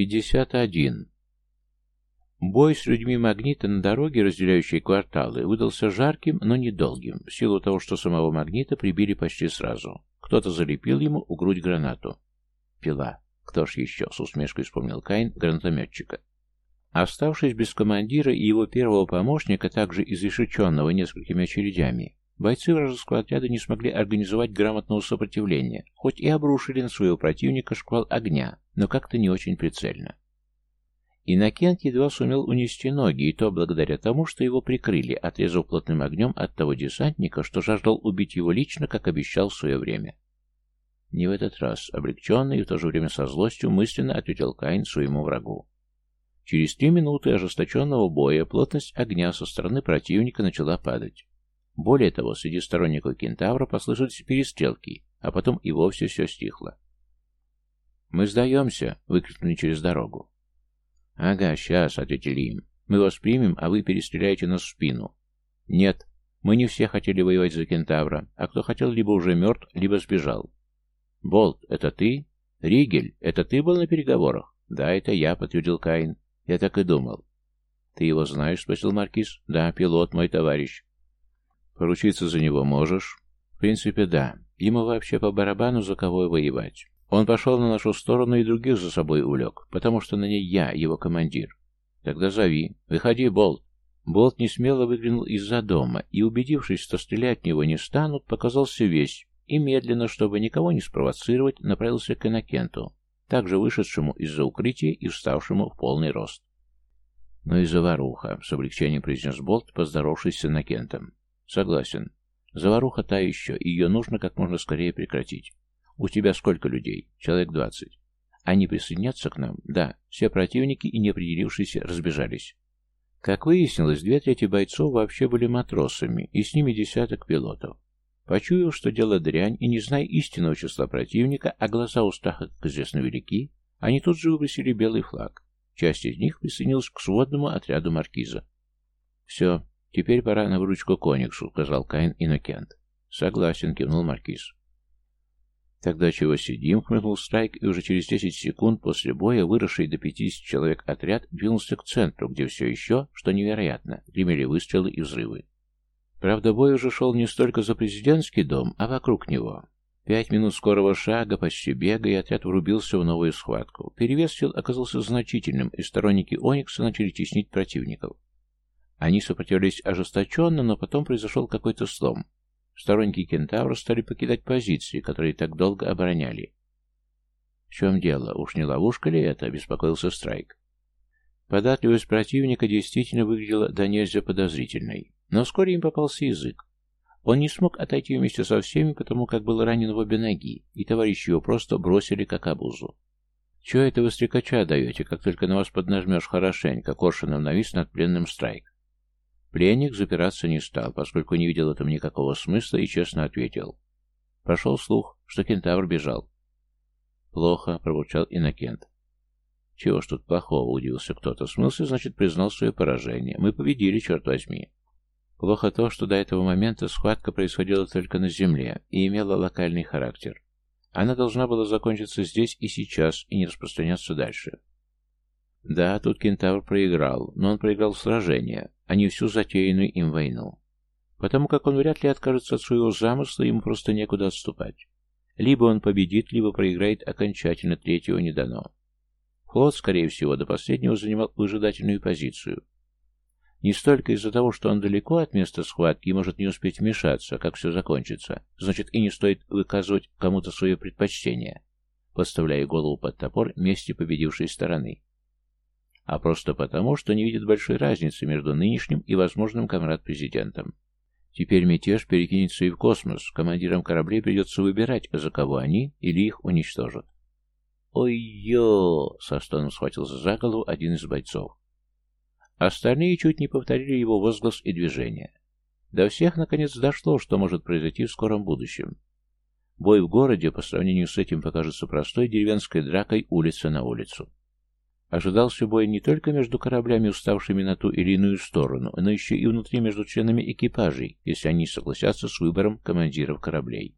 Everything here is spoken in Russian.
51. Бой с людьми магнита на дороге, разделяющей кварталы, выдался жарким, но недолгим, в силу того, что самого магнита прибили почти сразу. Кто-то залепил ему у грудь гранату. Пила. Кто ж еще, с усмешкой вспомнил Кайн, гранатометчика. Оставшись без командира и его первого помощника, также изрешеченного несколькими очередями, бойцы вражеского отряда не смогли организовать грамотного сопротивления, хоть и обрушили на своего противника шквал огня, но как-то не очень прицельно. Иннокент едва сумел унести ноги, и то благодаря тому, что его прикрыли, отрезав плотным огнем от того десантника, что жаждал убить его лично, как обещал в свое время. Не в этот раз, облегченный и в то же время со злостью, мысленно ответил Каин своему врагу. Через три минуты ожесточенного боя плотность огня со стороны противника начала падать. Более того, среди сторонников кентавра послышались перестрелки, а потом и вовсе все стихло. «Мы сдаемся!» — выкрикнули через дорогу. «Ага, сейчас», — ответили им. «Мы вас примем, а вы перестреляете нас в спину». «Нет, мы не все хотели воевать за кентавра, а кто хотел, либо уже мертв, либо сбежал». «Болт, это ты? Ригель, это ты был на переговорах?» «Да, это я», — подтвердил Каин. «Я так и думал». «Ты его знаешь?» — спросил Маркиз. «Да, пилот, мой товарищ». «Поручиться за него можешь?» «В принципе, да. Ему вообще по барабану за кого воевать. Он пошел на нашу сторону и других за собой увлек, потому что на ней я, его командир. Тогда зови. Выходи, Болт. Болт не смело выглянул из-за дома и, убедившись, что стрелять в него не станут, показался весь и медленно, чтобы никого не спровоцировать, направился к Иннокенту, также вышедшему из-за укрытия и вставшему в полный рост. «Ну и заваруха», — с облегчением произнес Болт, поздоровавшись с Иннокентом. «Согласен. Заваруха та еще, и ее нужно как можно скорее прекратить. «У тебя сколько людей?» «Человек двадцать». «Они присоединятся к нам?» «Да». Все противники и неопределившиеся разбежались. Как выяснилось, две трети бойцов вообще были матросами, и с ними десяток пилотов. Почуяв, что дело дрянь, и не зная истинного числа противника, а глаза у Стаха, как известно, велики, они тут же выбросили белый флаг. Часть из них присоединилась к сводному отряду маркиза. «Все, теперь пора на выручку Кониксу», — сказал Каин Иннокент. «Согласен», — кивнул маркиз. «Тогда чего сидим?» — хмыкнул Страйк, и уже через десять секунд после боя выросший до пятидесяти человек отряд двинулся к центру, где все еще, что невероятно, гремели выстрелы и взрывы. Правда, бой уже шел не столько за президентский дом, а вокруг него. Пять минут скорого шага, почти бега, и отряд врубился в новую схватку. Перевес сил оказался значительным, и сторонники Оникса начали теснить противников. Они сопротивлялись ожесточенно, но потом произошел какой-то слом. Сторонники кентавра стали покидать позиции, которые так долго обороняли. «В чем дело? Уж не ловушка ли это?» — беспокоился Страйк. Податливость противника действительно выглядела до нельзя подозрительной, но вскоре им попался язык. Он не смог отойти вместе со всеми, потому как был ранен в обе ноги, и товарищи его просто бросили как обузу. «Чего это вы стрекача даете, как только на вас поднажмешь хорошенько?» Коршунов навис над пленным Страйк. Пленник запираться не стал, поскольку не видел в этом никакого смысла и честно ответил. Прошел слух, что кентавр бежал. «Плохо», — пробурчал Иннокент. «Чего ж тут плохого?» — удивился кто-то. Смылся, значит, признал свое поражение. «Мы победили, черт возьми». Плохо то, что до этого момента схватка происходила только на земле и имела локальный характер. Она должна была закончиться здесь и сейчас и не распространяться дальше. Да, тут кентавр проиграл, но он проиграл сражение, а не всю затеянную им войну. Потому как он вряд ли откажется от своего замысла, ему просто некуда отступать. Либо он победит, либо проиграет окончательно, третьего не дано. Флот, скорее всего, до последнего занимал выжидательную позицию. Не столько из-за того, что он далеко от места схватки и может не успеть вмешаться, как все закончится, значит и не стоит выказывать кому-то свое предпочтение, подставляя голову под топор мести победившей стороны а просто потому, что не видит большой разницы между нынешним и возможным комрад-президентом. Теперь мятеж перекинется и в космос, командирам кораблей придется выбирать, за кого они или их уничтожат. «Ой-ё!» — со стоном схватился за голову один из бойцов. Остальные чуть не повторили его возглас и движение. До всех, наконец, дошло, что может произойти в скором будущем. Бой в городе по сравнению с этим покажется простой деревенской дракой улица на улицу. Ожидался бой не только между кораблями, уставшими на ту или иную сторону, но еще и внутри между членами экипажей, если они согласятся с выбором командиров кораблей.